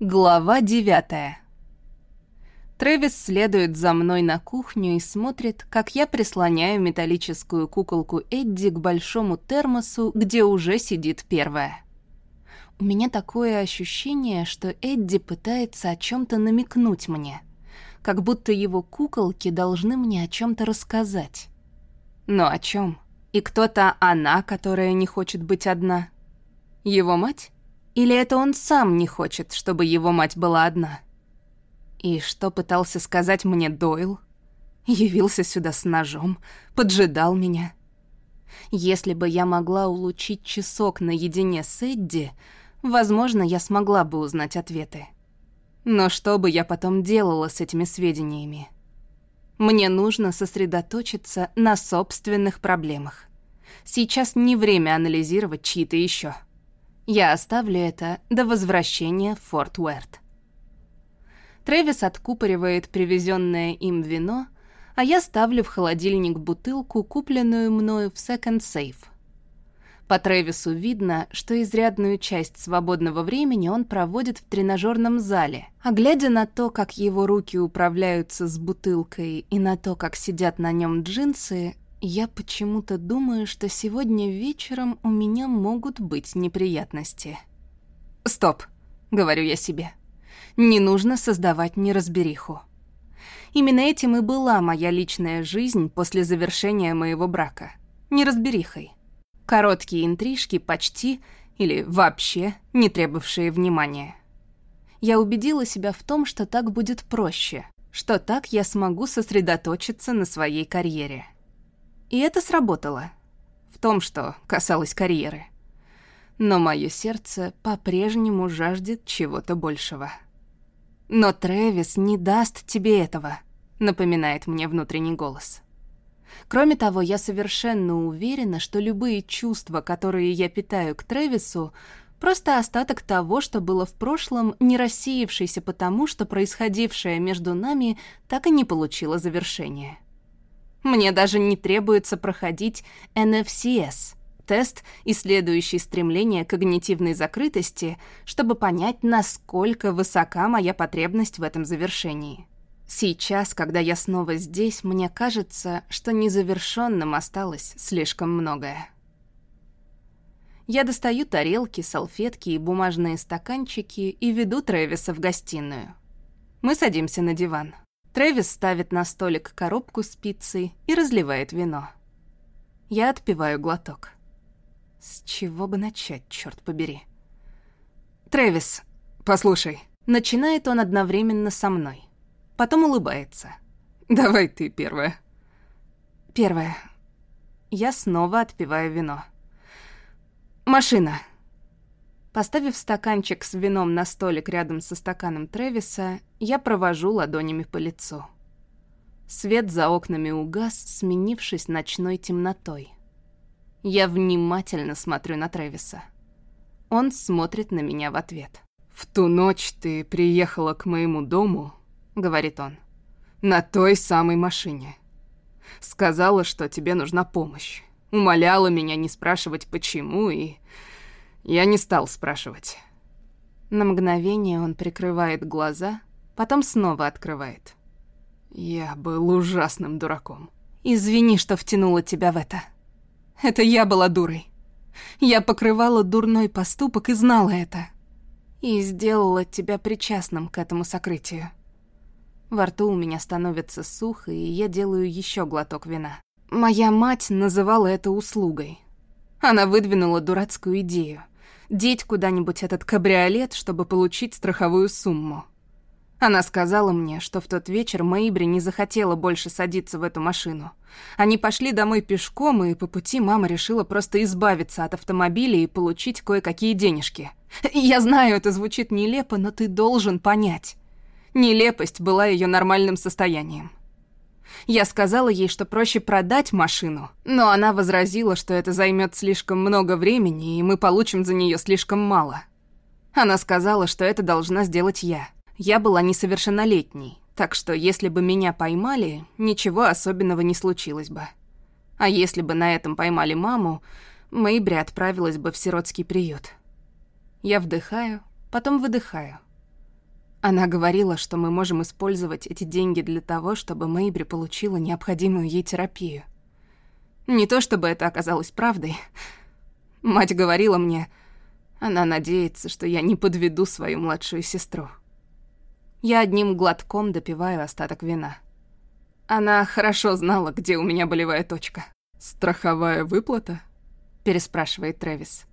Глава девятая. Трэвис следует за мной на кухню и смотрит, как я прислоняю металлическую куколку Эдди к большому термосу, где уже сидит первая. У меня такое ощущение, что Эдди пытается о чем то намекнуть мне, как будто его куколки должны мне о чем то рассказать. Но о чем? И кто-то она, которая не хочет быть одна? Его мать? Или это он сам не хочет, чтобы его мать была одна? И что пытался сказать мне Дойл? Явился сюда с ножом, поджидал меня. Если бы я могла улучшить часок наедине с Эдди, возможно, я смогла бы узнать ответы. Но что бы я потом делала с этими сведениями? Мне нужно сосредоточиться на собственных проблемах. Сейчас не время анализировать чьи-то еще. Я оставлю это до возвращения в Форт Уэрт. Трэвис откупоривает привезенное им вино, а я ставлю в холодильник бутылку, купленную мною в Second Safe. По Трэвису видно, что изрядную часть свободного времени он проводит в тренажерном зале, а глядя на то, как его руки управляются с бутылкой и на то, как сидят на нем джинсы, я почему-то думаю, что сегодня вечером у меня могут быть неприятности. «Стоп», — говорю я себе. «Не нужно создавать неразбериху». Именно этим и была моя личная жизнь после завершения моего брака. Неразберихой. Короткие интрижки почти или вообще не требовавшие внимания. Я убедила себя в том, что так будет проще, что так я смогу сосредоточиться на своей карьере. И это сработало. В том, что касалось карьеры. Но мое сердце по-прежнему жаждет чего-то большего. «Но Трэвис не даст тебе этого», — напоминает мне внутренний голос. Кроме того, я совершенно уверена, что любые чувства, которые я питаю к Трэвису, просто остаток того, что было в прошлом, не рассеявшийся потому, что происходившее между нами так и не получило завершения. Мне даже не требуется проходить NFCS — тест, исследующий стремление когнитивной закрытости, чтобы понять, насколько высока моя потребность в этом завершении. Сейчас, когда я снова здесь, мне кажется, что незавершенным осталось слишком многое. Я достаю тарелки, салфетки и бумажные стаканчики и веду Трэвиса в гостиную. Мы садимся на диван. Трэвис ставит на столик коробку с пиццей и разливает вино. Я отпиваю глоток. С чего бы начать, черт побери? Трэвис, послушай. Начинает он одновременно со мной. Потом улыбается. Давай ты первая. Первая. Я снова отпиваю вино. Машина. Поставив стаканчик с вином на столик рядом со стаканом Трэвиса, я провожу ладонями по лицу. Свет за окнами угас, сменившись ночной темнотой. Я внимательно смотрю на Трэвиса. Он смотрит на меня в ответ. «В ту ночь ты приехала к моему дому», — говорит он, — «на той самой машине. Сказала, что тебе нужна помощь. Умоляла меня не спрашивать, почему, и я не стал спрашивать. На мгновение он прикрывает глаза, потом снова открывает. Я был ужасным дураком. Извини, что втянула тебя в это. Это я была дурой. Я покрывала дурной поступок и знала это. И сделала тебя причастным к этому сокрытию. Во рту у меня становится сухо, и я делаю еще глоток вина. Моя мать называла это услугой. Она выдвинула дурацкую идею деть куда-нибудь этот кабриолет, чтобы получить страховую сумму. Она сказала мне, что в тот вечер Мэйбри не захотела больше садиться в эту машину. Они пошли домой пешком, и по пути мама решила просто избавиться от автомобиля и получить кое-какие денежки. Я знаю, это звучит нелепо, но ты должен понять. Нелепость была ее нормальным состоянием. Я сказала ей, что проще продать машину, но она возразила, что это займет слишком много времени, и мы получим за нее слишком мало. Она сказала, что это должна сделать я. Я была несовершеннолетней, так что если бы меня поймали, ничего особенного не случилось бы. А если бы на этом поймали маму, Мэйбри отправилась бы в сиротский приют. Я вдыхаю, потом выдыхаю. Она говорила, что мы можем использовать эти деньги для того, чтобы Мэйбри получила необходимую ей терапию. Не то чтобы это оказалось правдой. Мать говорила мне, она надеется, что я не подведу свою младшую сестру. Я одним глотком допиваю остаток вина. Она хорошо знала, где у меня болевая точка. «Страховая выплата?» — переспрашивает Трэвис.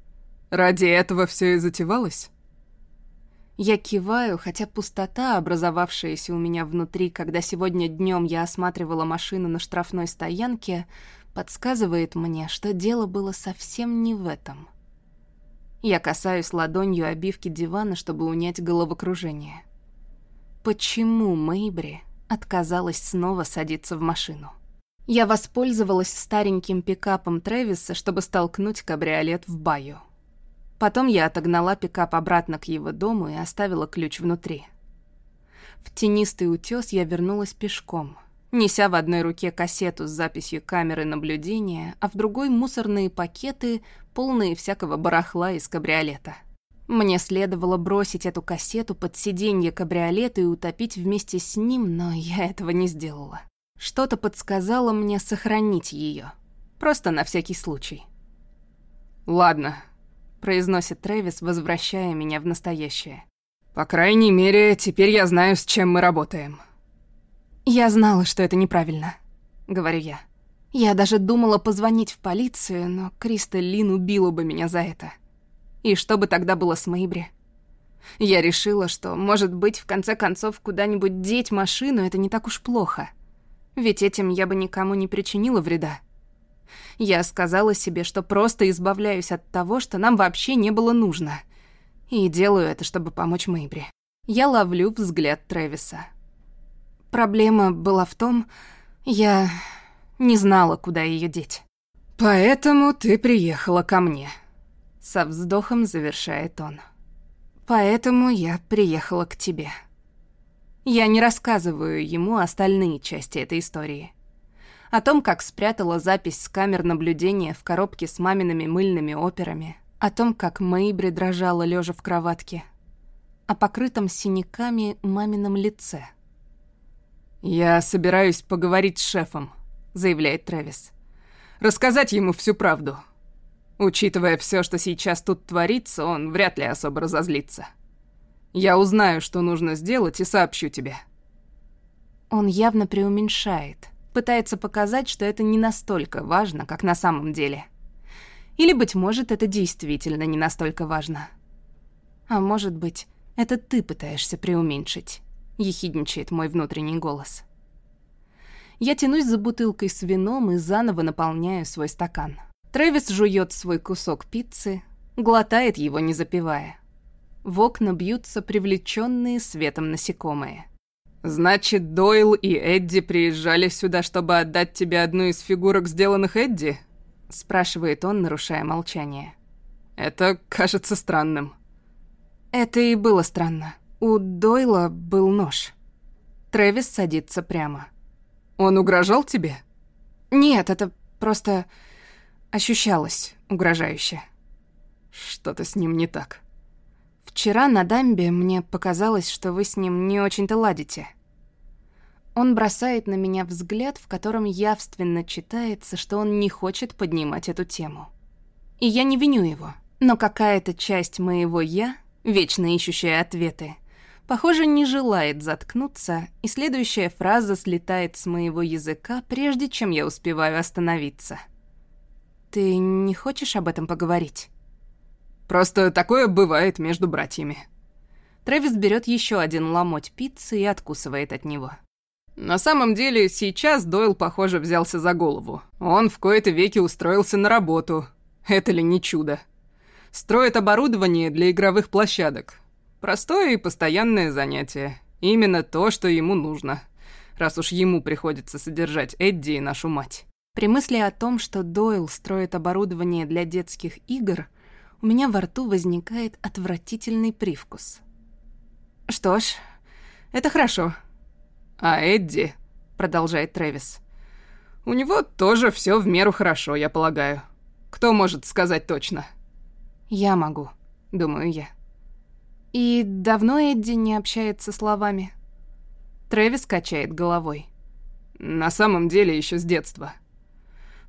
«Ради этого все и затевалось?» Я киваю, хотя пустота, образовавшаяся у меня внутри, когда сегодня днем я осматривала машину на штрафной стоянке, подсказывает мне, что дело было совсем не в этом. Я касаюсь ладонью обивки дивана, чтобы унять головокружение. Почему Мэйбри отказалась снова садиться в машину? Я воспользовалась стареньким пикапом Трэвиса, чтобы столкнуть кабриолет в баю. Потом я отогнала пикап обратно к его дому и оставила ключ внутри. В тенистый утес я вернулась пешком, неся в одной руке кассету с записью камеры наблюдения, а в другой мусорные пакеты, полные всякого барахла из кабриолета. Мне следовало бросить эту кассету под сиденье кабриолета и утопить вместе с ним, но я этого не сделала. Что-то подсказало мне сохранить ее. Просто на всякий случай. «Ладно», — произносит Трэвис, возвращая меня в настоящее. «По крайней мере, теперь я знаю, с чем мы работаем». «Я знала, что это неправильно», — говорю я. Я даже думала позвонить в полицию, но Криста Лин убила бы меня за это. И что бы тогда было с Мэйбри? Я решила, что, может быть, в конце концов, куда-нибудь деть машину — это не так уж плохо. Ведь этим я бы никому не причинила вреда. Я сказала себе, что просто избавляюсь от того, что нам вообще не было нужно. И делаю это, чтобы помочь Мэйбри. Я ловлю взгляд Трэвиса. Проблема была в том, я не знала, куда ее деть. «Поэтому ты приехала ко мне», — со вздохом завершает он. «Поэтому я приехала к тебе». Я не рассказываю ему остальные части этой истории. О том, как спрятала запись с камер наблюдения в коробке с мамиными мыльными операми. О том, как Мэйбри дрожала лежа в кроватке. О покрытом синяками мамином лице. «Я собираюсь поговорить с шефом», — заявляет Трэвис. «Рассказать ему всю правду. Учитывая все, что сейчас тут творится, он вряд ли особо разозлится». Я узнаю, что нужно сделать, и сообщу тебе». Он явно преуменьшает, пытается показать, что это не настолько важно, как на самом деле. Или, быть может, это действительно не настолько важно. А может быть, это ты пытаешься преуменьшить, ехидничает мой внутренний голос. Я тянусь за бутылкой с вином и заново наполняю свой стакан. Трэвис жует свой кусок пиццы, глотает его, не запивая. В окна бьются привлеченные светом насекомые. «Значит, Дойл и Эдди приезжали сюда, чтобы отдать тебе одну из фигурок, сделанных Эдди?» спрашивает он, нарушая молчание. «Это кажется странным». Это и было странно. У Дойла был нож. Трэвис садится прямо. «Он угрожал тебе?» «Нет, это просто ощущалось угрожающе». «Что-то с ним не так». Вчера на дамбе мне показалось, что вы с ним не очень-то ладите. Он бросает на меня взгляд, в котором явственно читается, что он не хочет поднимать эту тему. И я не виню его. Но какая-то часть моего «я», вечно ищущая ответы, похоже, не желает заткнуться, и следующая фраза слетает с моего языка, прежде чем я успеваю остановиться. «Ты не хочешь об этом поговорить?» Просто такое бывает между братьями». Трэвис берет еще один ломоть пиццы и откусывает от него. На самом деле, сейчас Дойл, похоже, взялся за голову. Он в кои-то веки устроился на работу. Это ли не чудо? Строит оборудование для игровых площадок. Простое и постоянное занятие. Именно то, что ему нужно. Раз уж ему приходится содержать Эдди и нашу мать. При мысли о том, что Дойл строит оборудование для детских игр, у меня во рту возникает отвратительный привкус. «Что ж, это хорошо». «А Эдди», — продолжает Трэвис, — «у него тоже все в меру хорошо, я полагаю. Кто может сказать точно?» «Я могу», — думаю я. И давно Эдди не общается словами? Трэвис качает головой. На самом деле еще с детства.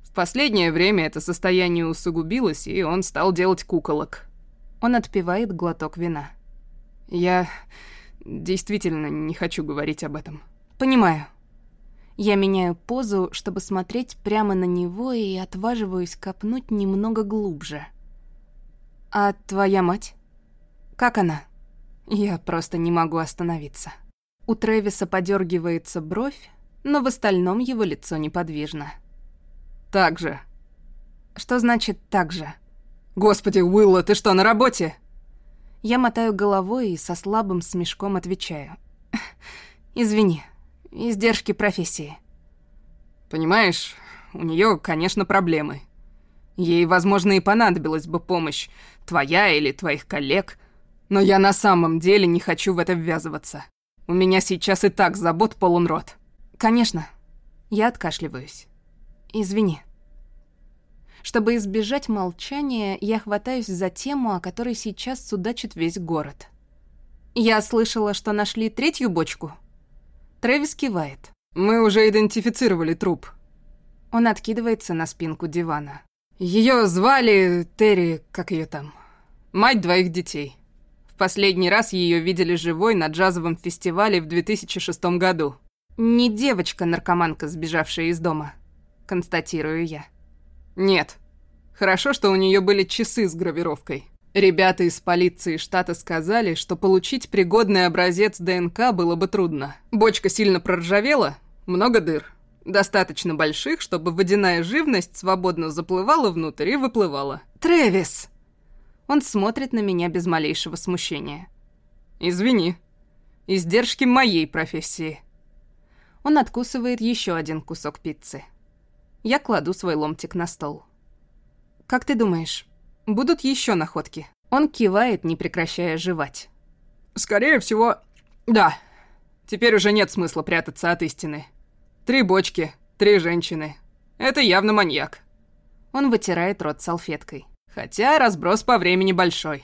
В последнее время это состояние усугубилось, и он стал делать куколок. Он отпивает глоток вина. Я действительно не хочу говорить об этом. Понимаю. Я меняю позу, чтобы смотреть прямо на него и отваживаюсь копнуть немного глубже. А твоя мать? Как она? Я просто не могу остановиться. У Трэвиса подергивается бровь, но в остальном его лицо неподвижно. «Так же». «Что значит «так же»?» «Господи, Уилла, ты что, на работе?» Я мотаю головой и со слабым смешком отвечаю. «Извини, издержки профессии». «Понимаешь, у нее, конечно, проблемы. Ей, возможно, и понадобилась бы помощь, твоя или твоих коллег, но я на самом деле не хочу в это ввязываться. У меня сейчас и так забот полон рот». «Конечно». Я откашливаюсь. «Извини». Чтобы избежать молчания, я хватаюсь за тему, о которой сейчас судачит весь город. «Я слышала, что нашли третью бочку?» Трэвис кивает. «Мы уже идентифицировали труп». Он откидывается на спинку дивана. Ее звали Терри, как ее там, мать двоих детей. В последний раз ее видели живой на джазовом фестивале в 2006 году. Не девочка-наркоманка, сбежавшая из дома, констатирую я. Нет. Хорошо, что у нее были часы с гравировкой. Ребята из полиции штата сказали, что получить пригодный образец ДНК было бы трудно. Бочка сильно проржавела, много дыр. Достаточно больших, чтобы водяная живность свободно заплывала внутрь и выплывала. «Трэвис!» Он смотрит на меня без малейшего смущения. «Извини. Издержки моей профессии». Он откусывает еще один кусок пиццы. Я кладу свой ломтик на стол. «Как ты думаешь, будут еще находки?» Он кивает, не прекращая жевать. «Скорее всего, да. Теперь уже нет смысла прятаться от истины. Три бочки, три женщины. Это явно маньяк». Он вытирает рот салфеткой. Хотя разброс по времени большой.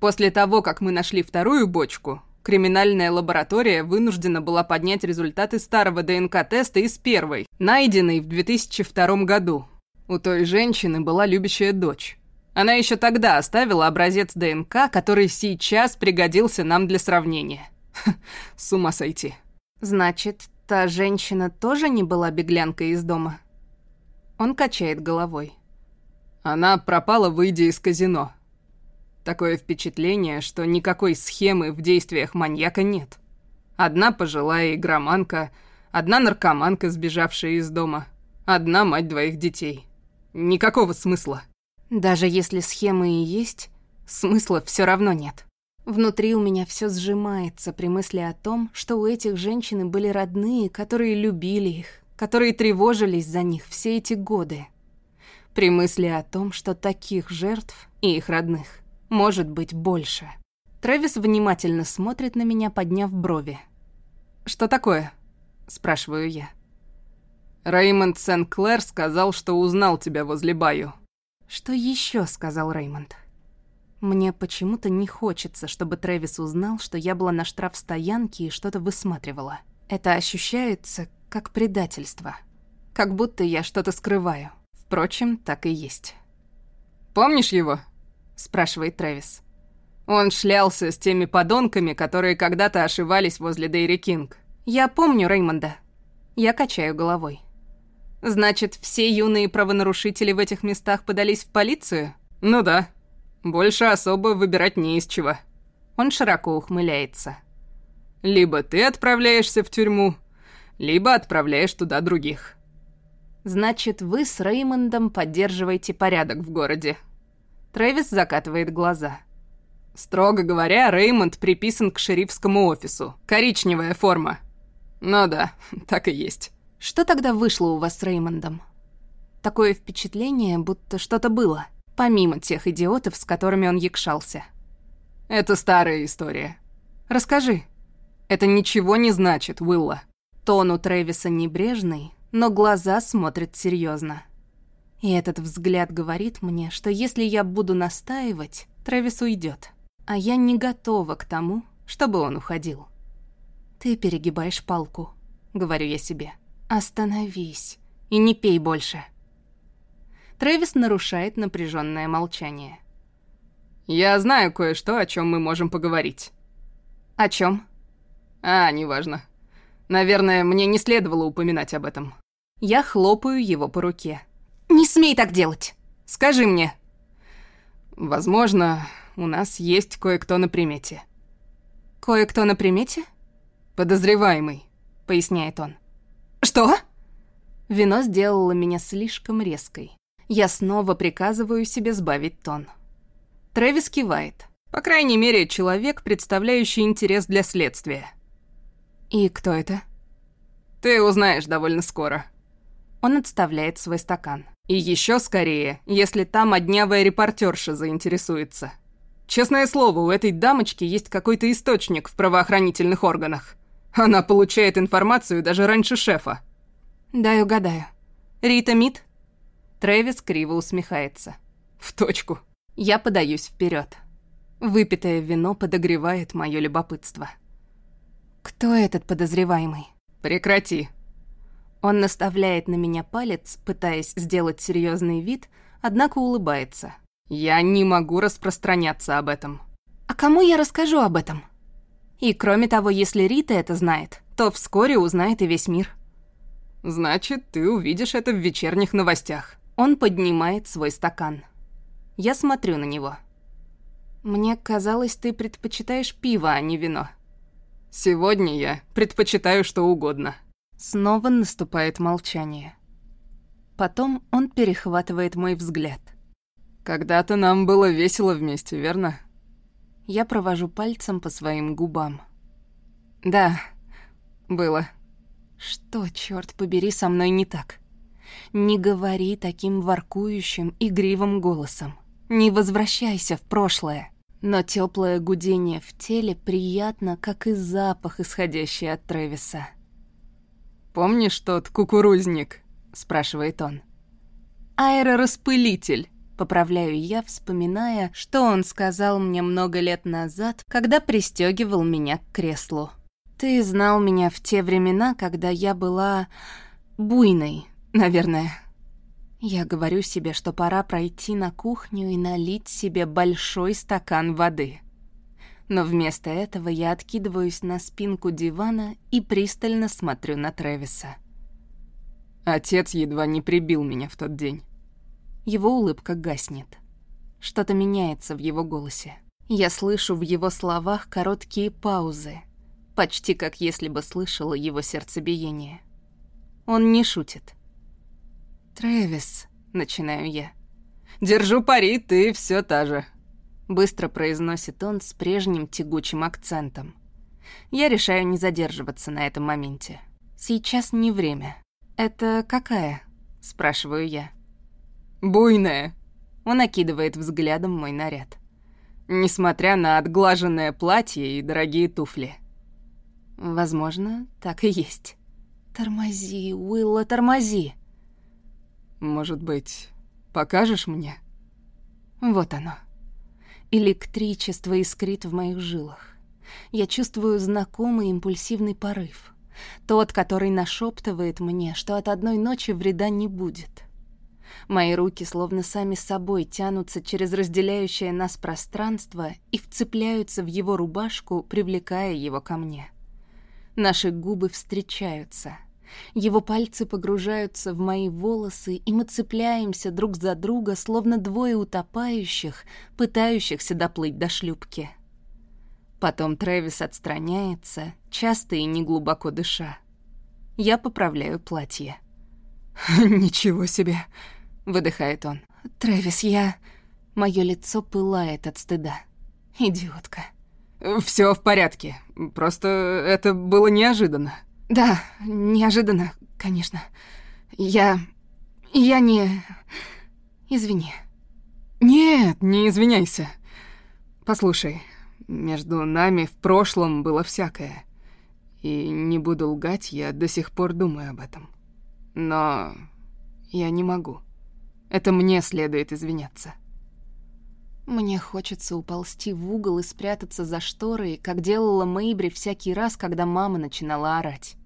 После того, как мы нашли вторую бочку, Криминальная лаборатория вынуждена была поднять результаты старого ДНК-теста из первой, найденной в 2002 году. У той женщины была любящая дочь. Она еще тогда оставила образец ДНК, который сейчас пригодился нам для сравнения. С ума сойти. Значит, та женщина тоже не была беглянкой из дома? Он качает головой. Она пропала, выйдя из казино. Такое впечатление, что никакой схемы в действиях маньяка нет. Одна пожилая игроманка, одна наркоманка, сбежавшая из дома, одна мать двоих детей. Никакого смысла. Даже если схемы и есть, смысла все равно нет. Внутри у меня все сжимается при мысли о том, что у этих женщин были родные, которые любили их, которые тревожились за них все эти годы. При мысли о том, что таких жертв и их родных может быть больше. Трэвис внимательно смотрит на меня, подняв брови. «Что такое?» — спрашиваю я. Реймонд Сен-Клэр сказал, что узнал тебя возле Баю. «Что еще сказал Реймонд?» Мне почему-то не хочется, чтобы Трэвис узнал, что я была на штрафстоянке и что-то высматривала. Это ощущается как предательство. Как будто я что-то скрываю. Впрочем, так и есть. «Помнишь его?» спрашивает Трэвис. Он шлялся с теми подонками, которые когда-то ошивались возле Дейри Кинг. Я помню Реймонда. Я качаю головой. Значит, все юные правонарушители в этих местах подались в полицию? Ну да. Больше особо выбирать не из чего. Он широко ухмыляется. Либо ты отправляешься в тюрьму, либо отправляешь туда других. Значит, вы с Реймондом поддерживаете порядок в городе. Трэвис закатывает глаза. Строго говоря, Реймонд приписан к шерифскому офису. Коричневая форма. Ну да, так и есть. Что тогда вышло у вас с Реймондом? Такое впечатление, будто что-то было, помимо тех идиотов, с которыми он якшался. Это старая история. Расскажи. Это ничего не значит, Уилла. Тон у Трэвиса небрежный, но глаза смотрят серьезно. И этот взгляд говорит мне, что если я буду настаивать, Трэвис уйдет. А я не готова к тому, чтобы он уходил. «Ты перегибаешь палку», — говорю я себе. «Остановись и не пей больше». Трэвис нарушает напряженное молчание. «Я знаю кое-что, о чем мы можем поговорить». «О чем? «А, неважно. Наверное, мне не следовало упоминать об этом». Я хлопаю его по руке. «Не смей так делать! Скажи мне!» «Возможно, у нас есть кое-кто на примете». «Кое-кто на примете?» «Подозреваемый», — поясняет он. «Что?» Вино сделало меня слишком резкой. Я снова приказываю себе сбавить тон. Трэвис кивает. По крайней мере, человек, представляющий интерес для следствия. «И кто это?» «Ты узнаешь довольно скоро». Он отставляет свой стакан. И еще скорее, если та моднявая репортерша заинтересуется. Честное слово, у этой дамочки есть какой-то источник в правоохранительных органах. Она получает информацию даже раньше шефа. Дай угадаю. Рита Мид? Трэвис криво усмехается. В точку. Я подаюсь вперед. Выпитое вино подогревает мое любопытство. Кто этот подозреваемый? Прекрати. Он наставляет на меня палец, пытаясь сделать серьезный вид, однако улыбается. Я не могу распространяться об этом. А кому я расскажу об этом? И кроме того, если Рита это знает, то вскоре узнает и весь мир. Значит, ты увидишь это в вечерних новостях. Он поднимает свой стакан. Я смотрю на него. Мне казалось, ты предпочитаешь пиво, а не вино. Сегодня я предпочитаю что угодно. Снова наступает молчание. Потом он перехватывает мой взгляд. Когда-то нам было весело вместе, верно? Я провожу пальцем по своим губам. Да, было. Что, черт побери, со мной не так? Не говори таким воркующим, игривым голосом. Не возвращайся в прошлое. Но теплое гудение в теле приятно, как и запах, исходящий от Трэвиса. «Помнишь тот кукурузник?» — спрашивает он. «Аэрораспылитель», — поправляю я, вспоминая, что он сказал мне много лет назад, когда пристегивал меня к креслу. «Ты знал меня в те времена, когда я была... буйной, наверное». Я говорю себе, что пора пройти на кухню и налить себе большой стакан воды. Но вместо этого я откидываюсь на спинку дивана и пристально смотрю на Трэвиса. Отец едва не прибил меня в тот день. Его улыбка гаснет. Что-то меняется в его голосе. Я слышу в его словах короткие паузы, почти как если бы слышала его сердцебиение. Он не шутит. «Трэвис», — начинаю я. «Держу пари, ты все та же», — быстро произносит он с прежним тягучим акцентом. Я решаю не задерживаться на этом моменте. Сейчас не время. «Это какая?» — спрашиваю я. «Буйная». Он окидывает взглядом мой наряд. Несмотря на отглаженное платье и дорогие туфли. Возможно, так и есть. Тормози, Уилла, тормози. Может быть, покажешь мне? Вот оно. Электричество искрит в моих жилах. Я чувствую знакомый импульсивный порыв. Тот, который нашептывает мне, что от одной ночи вреда не будет. Мои руки словно сами собой тянутся через разделяющее нас пространство и вцепляются в его рубашку, привлекая его ко мне. Наши губы встречаются — его пальцы погружаются в мои волосы, и мы цепляемся друг за друга, словно двое утопающих, пытающихся доплыть до шлюпки. Потом Трэвис отстраняется, часто и неглубоко дыша. Я поправляю платье. «Ничего себе!» — выдыхает он. «Трэвис, я...» Моё лицо пылает от стыда. «Идиотка». Все в порядке. Просто это было неожиданно». Да, неожиданно, конечно. Я... я не... Извини. Нет, не извиняйся. Послушай, между нами в прошлом было всякое. И не буду лгать, я до сих пор думаю об этом. Но я не могу. Это мне следует извиняться. Мне хочется уползти в угол и спрятаться за шторой, как делала Мэйбри всякий раз, когда мама начинала орать.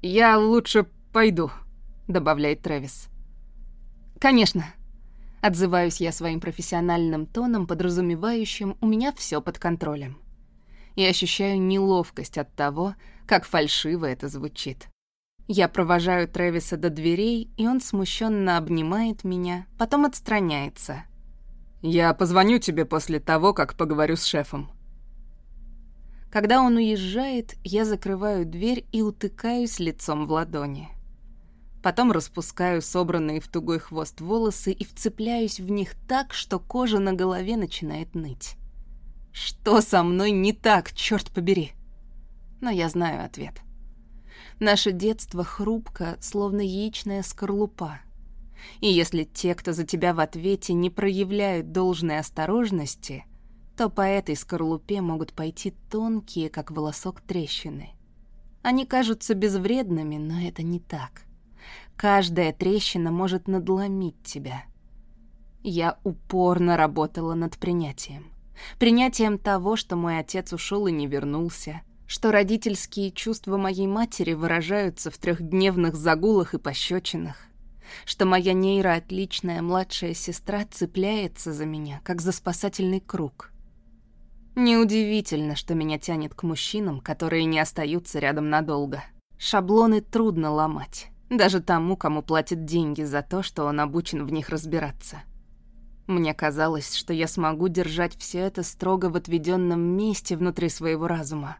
«Я лучше пойду», — добавляет Трэвис. «Конечно». Отзываюсь я своим профессиональным тоном, подразумевающим «у меня все под контролем». И ощущаю неловкость от того, как фальшиво это звучит. Я провожаю Трэвиса до дверей, и он смущенно обнимает меня, потом отстраняется. «Я позвоню тебе после того, как поговорю с шефом». Когда он уезжает, я закрываю дверь и утыкаюсь лицом в ладони. Потом распускаю собранные в тугой хвост волосы и вцепляюсь в них так, что кожа на голове начинает ныть. Что со мной не так, черт побери? Но я знаю ответ. Наше детство хрупко, словно яичная скорлупа. И если те, кто за тебя в ответе, не проявляют должной осторожности, то по этой скорлупе могут пойти тонкие, как волосок, трещины. Они кажутся безвредными, но это не так. Каждая трещина может надломить тебя. Я упорно работала над принятием. Принятием того, что мой отец ушел и не вернулся, что родительские чувства моей матери выражаются в трехдневных загулах и пощечинах, что моя нейроотличная младшая сестра цепляется за меня, как за спасательный круг — Неудивительно, что меня тянет к мужчинам, которые не остаются рядом надолго. Шаблоны трудно ломать, даже тому, кому платят деньги за то, что он обучен в них разбираться. Мне казалось, что я смогу держать все это строго в отведенном месте внутри своего разума.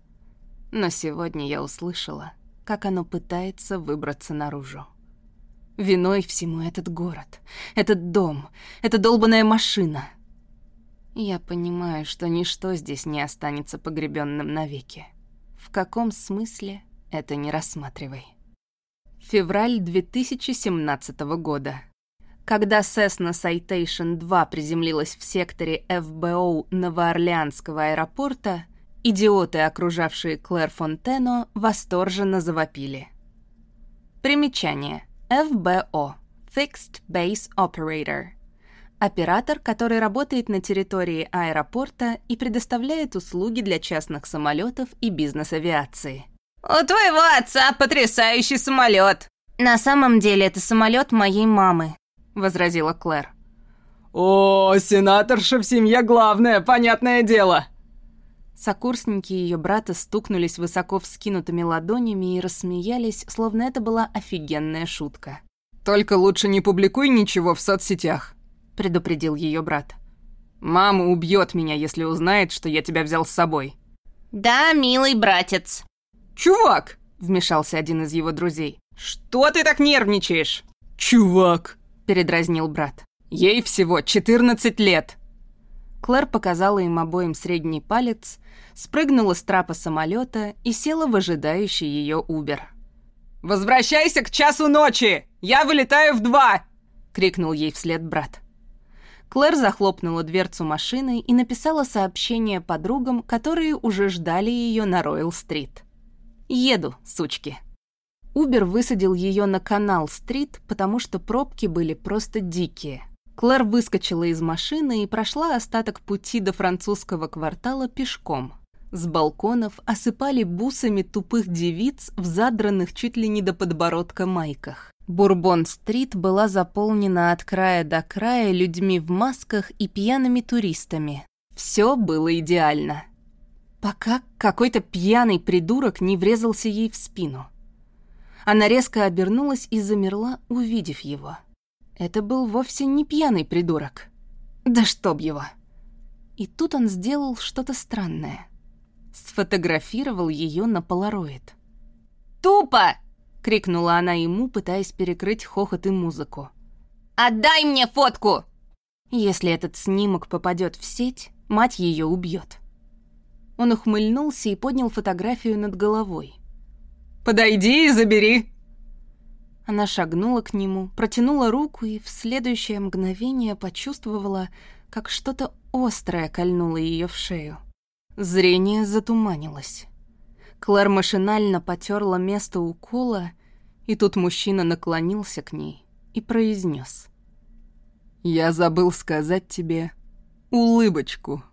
Но сегодня я услышала, как оно пытается выбраться наружу. Виной всему этот город, этот дом, эта долбанная машина — я понимаю, что ничто здесь не останется погребенным навеки. В каком смысле это не рассматривай. Февраль 2017 года. Когда Cessna Citation 2 приземлилась в секторе ФБО Новоорлеанского аэропорта, идиоты, окружавшие Клэр Фонтено, восторженно завопили. Примечание. ФБО. Fixed Base Operator. Оператор, который работает на территории аэропорта и предоставляет услуги для частных самолетов и бизнес-авиации. «У твоего отца потрясающий самолет!» «На самом деле это самолет моей мамы», — возразила Клэр. «О, сенаторша в семье главное, понятное дело!» Сокурсники ее брата стукнулись высоко вскинутыми ладонями и рассмеялись, словно это была офигенная шутка. «Только лучше не публикуй ничего в соцсетях», предупредил ее брат. «Мама убьет меня, если узнает, что я тебя взял с собой». «Да, милый братец». «Чувак!» — вмешался один из его друзей. «Что ты так нервничаешь?» «Чувак!» — передразнил брат. «Ей всего 14 лет!» Клэр показала им обоим средний палец, спрыгнула с трапа самолета и села в ожидающий ее Убер. «Возвращайся к часу ночи! Я вылетаю в два!» — крикнул ей вслед брат. Клэр захлопнула дверцу машины и написала сообщение подругам, которые уже ждали ее на Роyal-стрит. «Еду, сучки». Убер высадил ее на Канал-стрит, потому что пробки были просто дикие. Клэр выскочила из машины и прошла остаток пути до французского квартала пешком. С балконов осыпали бусами тупых девиц в задранных чуть ли не до подбородка майках. Бурбон-стрит была заполнена от края до края людьми в масках и пьяными туристами. Все было идеально. Пока какой-то пьяный придурок не врезался ей в спину. Она резко обернулась и замерла, увидев его. Это был вовсе не пьяный придурок. Да чтоб его! И тут он сделал что-то странное. Сфотографировал ее на полароид. «Тупо!» — крикнула она ему, пытаясь перекрыть хохот и музыку. «Отдай мне фотку!» Если этот снимок попадет в сеть, мать ее убьет. Он ухмыльнулся и поднял фотографию над головой. «Подойди и забери!» Она шагнула к нему, протянула руку и в следующее мгновение почувствовала, как что-то острое кольнуло ее в шею. Зрение затуманилось. Клэр машинально потерла место укола, и тут мужчина наклонился к ней и произнес. «Я забыл сказать тебе, улыбочку.